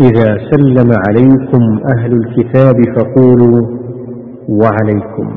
إذا سلم عليكم أهل الكتاب فقولوا وعليكم.